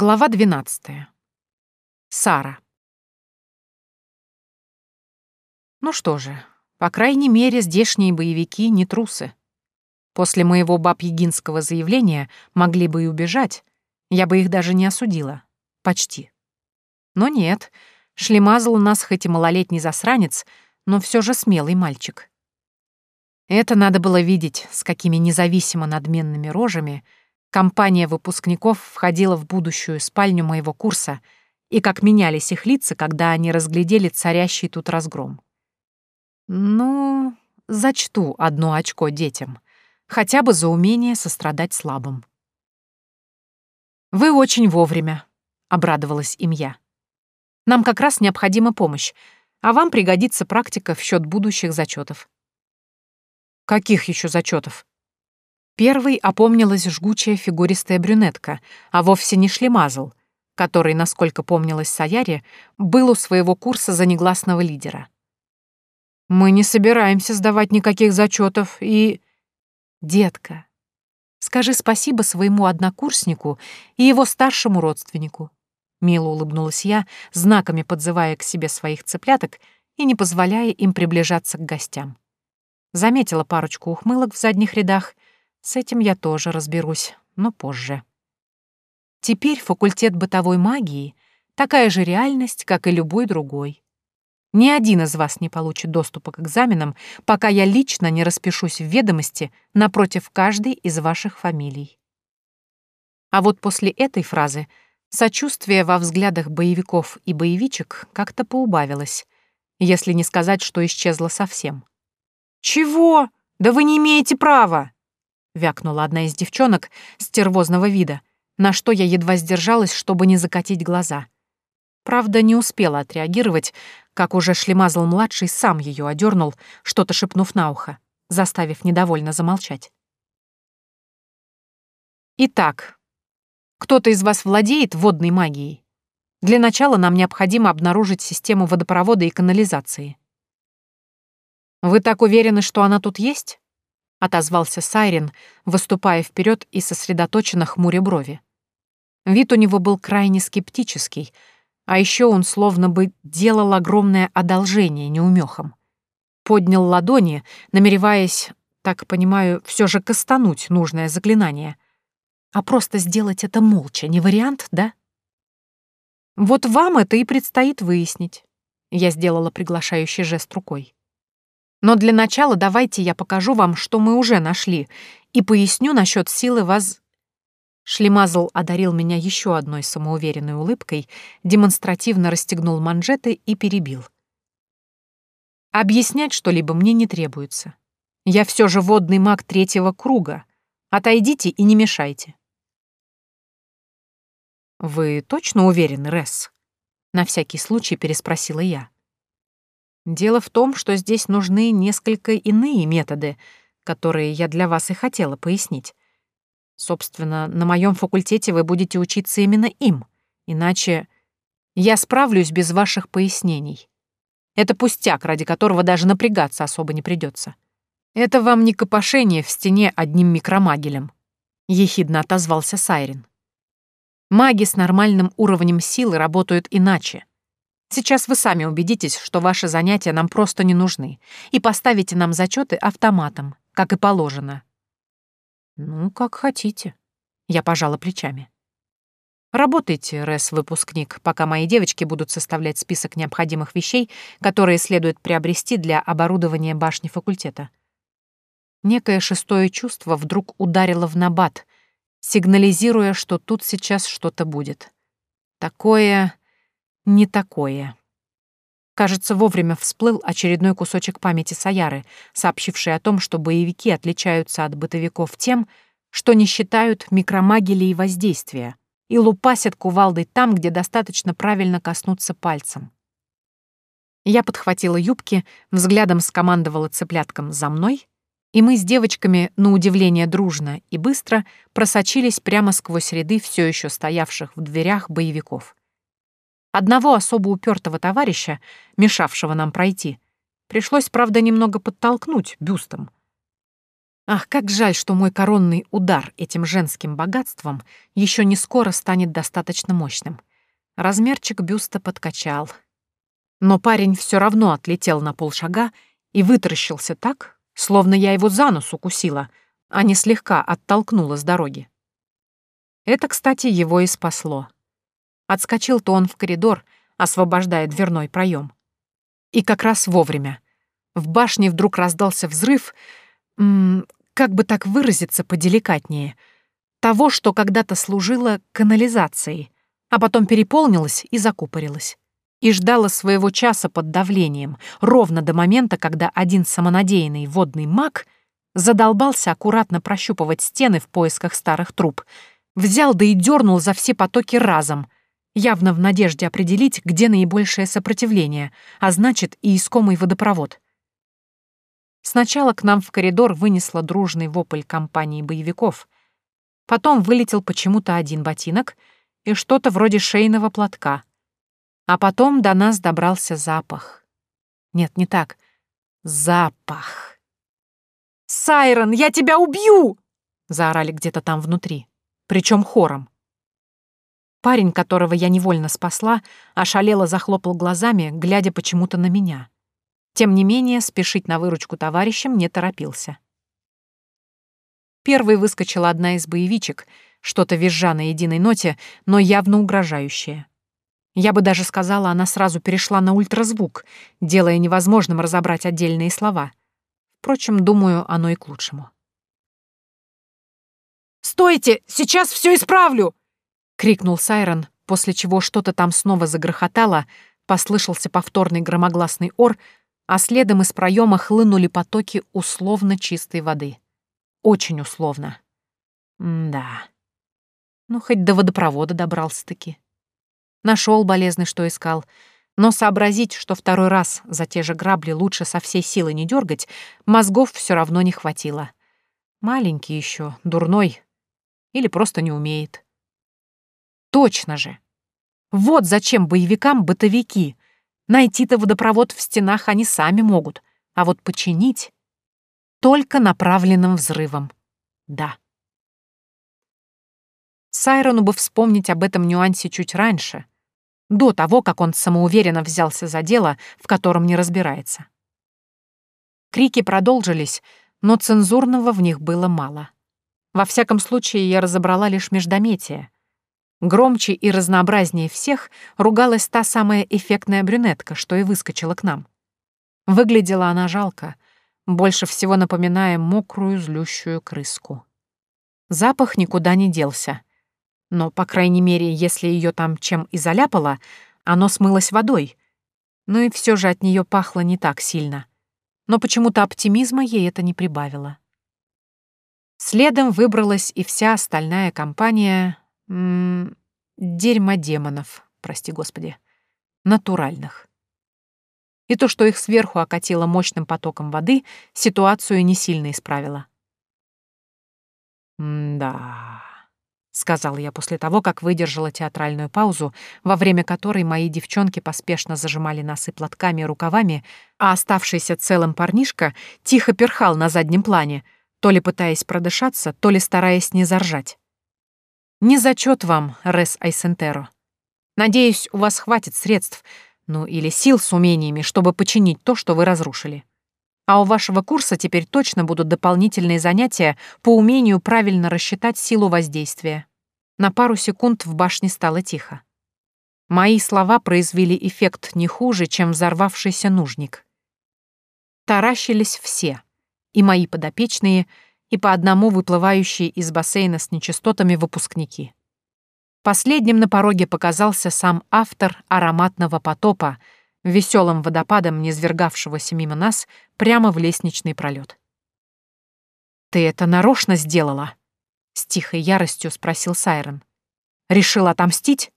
Глава 12. Сара. Ну что же, по крайней мере, здешние боевики не трусы. После моего баб-егинского заявления могли бы и убежать, я бы их даже не осудила. Почти. Но нет, Шлемазл у нас хоть и малолетний засранец, но все же смелый мальчик. Это надо было видеть, с какими независимо надменными рожами — Компания выпускников входила в будущую спальню моего курса, и как менялись их лица, когда они разглядели царящий тут разгром. Ну, зачту одно очко детям, хотя бы за умение сострадать слабым. «Вы очень вовремя», — обрадовалась им я. «Нам как раз необходима помощь, а вам пригодится практика в счет будущих зачетов. «Каких еще зачетов? Первой опомнилась жгучая фигуристая брюнетка, а вовсе не шлемазл, который, насколько помнилось Саяре, был у своего курса за негласного лидера. «Мы не собираемся сдавать никаких зачетов и...» «Детка, скажи спасибо своему однокурснику и его старшему родственнику», Мило улыбнулась я, знаками подзывая к себе своих цыпляток и не позволяя им приближаться к гостям. Заметила парочку ухмылок в задних рядах с этим я тоже разберусь, но позже. Теперь факультет бытовой магии — такая же реальность, как и любой другой. Ни один из вас не получит доступа к экзаменам, пока я лично не распишусь в ведомости напротив каждой из ваших фамилий. А вот после этой фразы сочувствие во взглядах боевиков и боевичек как-то поубавилось, если не сказать, что исчезло совсем. «Чего? Да вы не имеете права!» Вякнула одна из девчонок стервозного вида, на что я едва сдержалась, чтобы не закатить глаза. Правда, не успела отреагировать, как уже шлемазл-младший сам ее одернул, что-то шепнув на ухо, заставив недовольно замолчать. Итак, кто-то из вас владеет водной магией? Для начала нам необходимо обнаружить систему водопровода и канализации. Вы так уверены, что она тут есть? — отозвался Сайрен, выступая вперед и сосредоточенно хмуря брови. Вид у него был крайне скептический, а еще он словно бы делал огромное одолжение неумехам. Поднял ладони, намереваясь, так понимаю, все же кастануть нужное заклинание. А просто сделать это молча не вариант, да? Вот вам это и предстоит выяснить. Я сделала приглашающий жест рукой. Но для начала давайте я покажу вам, что мы уже нашли, и поясню насчет силы вас...» Шлемазл одарил меня еще одной самоуверенной улыбкой, демонстративно расстегнул манжеты и перебил. «Объяснять что-либо мне не требуется. Я все же водный маг третьего круга. Отойдите и не мешайте». «Вы точно уверены, Ресс?» — на всякий случай переспросила я. Дело в том, что здесь нужны несколько иные методы, которые я для вас и хотела пояснить. Собственно, на моем факультете вы будете учиться именно им, иначе я справлюсь без ваших пояснений. Это пустяк, ради которого даже напрягаться особо не придется. Это вам не копошение в стене одним микромагелем, ехидно отозвался Сайрин. Маги с нормальным уровнем силы работают иначе. Сейчас вы сами убедитесь, что ваши занятия нам просто не нужны, и поставите нам зачеты автоматом, как и положено». «Ну, как хотите», — я пожала плечами. «Работайте, РЭС-выпускник, пока мои девочки будут составлять список необходимых вещей, которые следует приобрести для оборудования башни факультета». Некое шестое чувство вдруг ударило в набат, сигнализируя, что тут сейчас что-то будет. Такое не такое. Кажется, вовремя всплыл очередной кусочек памяти Саяры, сообщивший о том, что боевики отличаются от бытовиков тем, что не считают микромагилией воздействия и лупасят кувалдой там, где достаточно правильно коснуться пальцем. Я подхватила юбки, взглядом скомандовала цыпляткам «за мной», и мы с девочками, на удивление дружно и быстро, просочились прямо сквозь ряды все еще стоявших в дверях боевиков. Одного особо упертого товарища, мешавшего нам пройти, пришлось, правда, немного подтолкнуть бюстом. Ах, как жаль, что мой коронный удар этим женским богатством еще не скоро станет достаточно мощным. Размерчик бюста подкачал. Но парень все равно отлетел на полшага и вытаращился так, словно я его за нос укусила, а не слегка оттолкнула с дороги. Это, кстати, его и спасло. Отскочил-то он в коридор, освобождая дверной проем. И как раз вовремя. В башне вдруг раздался взрыв, м -м, как бы так выразиться поделикатнее, того, что когда-то служило канализацией, а потом переполнилось и закупорилось. И ждало своего часа под давлением, ровно до момента, когда один самонадеянный водный маг задолбался аккуратно прощупывать стены в поисках старых труб, взял да и дернул за все потоки разом — явно в надежде определить, где наибольшее сопротивление, а значит и искомый водопровод. Сначала к нам в коридор вынесло дружный вопль компании боевиков. Потом вылетел почему-то один ботинок и что-то вроде шейного платка. А потом до нас добрался запах. Нет, не так. Запах. «Сайрон, я тебя убью!» — заорали где-то там внутри. Причем хором. Парень, которого я невольно спасла, ошалело захлопал глазами, глядя почему-то на меня. Тем не менее, спешить на выручку товарищам не торопился. Первой выскочила одна из боевичек, что-то визжа на единой ноте, но явно угрожающая. Я бы даже сказала, она сразу перешла на ультразвук, делая невозможным разобрать отдельные слова. Впрочем, думаю, оно и к лучшему. «Стойте! Сейчас все исправлю!» — крикнул Сайрон, после чего что-то там снова загрохотало, послышался повторный громогласный ор, а следом из проема хлынули потоки условно чистой воды. Очень условно. М да. Ну, хоть до водопровода добрался-таки. Нашел болезный, что искал. Но сообразить, что второй раз за те же грабли лучше со всей силы не дергать, мозгов все равно не хватило. Маленький еще, дурной. Или просто не умеет. Точно же. Вот зачем боевикам бытовики. Найти-то водопровод в стенах они сами могут, а вот починить — только направленным взрывом. Да. Сайрону бы вспомнить об этом нюансе чуть раньше, до того, как он самоуверенно взялся за дело, в котором не разбирается. Крики продолжились, но цензурного в них было мало. Во всяком случае, я разобрала лишь междометие — Громче и разнообразнее всех ругалась та самая эффектная брюнетка, что и выскочила к нам. Выглядела она жалко, больше всего напоминая мокрую злющую крыску. Запах никуда не делся. Но, по крайней мере, если ее там чем и заляпало, оно смылось водой. Ну и все же от нее пахло не так сильно. Но почему-то оптимизма ей это не прибавило. Следом выбралась и вся остальная компания М -м, дерьмо демонов, прости господи. Натуральных. И то, что их сверху окатило мощным потоком воды, ситуацию не сильно исправило. «Да», — сказал я после того, как выдержала театральную паузу, во время которой мои девчонки поспешно зажимали носы платками и рукавами, а оставшийся целым парнишка тихо перхал на заднем плане, то ли пытаясь продышаться, то ли стараясь не заржать. Не зачет вам, Рес Айсентеро. Надеюсь, у вас хватит средств, ну или сил с умениями, чтобы починить то, что вы разрушили. А у вашего курса теперь точно будут дополнительные занятия по умению правильно рассчитать силу воздействия. На пару секунд в башне стало тихо. Мои слова произвели эффект не хуже, чем взорвавшийся нужник. Таращились все, и мои подопечные — и по одному выплывающие из бассейна с нечистотами выпускники. Последним на пороге показался сам автор ароматного потопа, веселым водопадом, низвергавшегося мимо нас прямо в лестничный пролет. «Ты это нарочно сделала?» — с тихой яростью спросил Сайрон. «Решил отомстить?»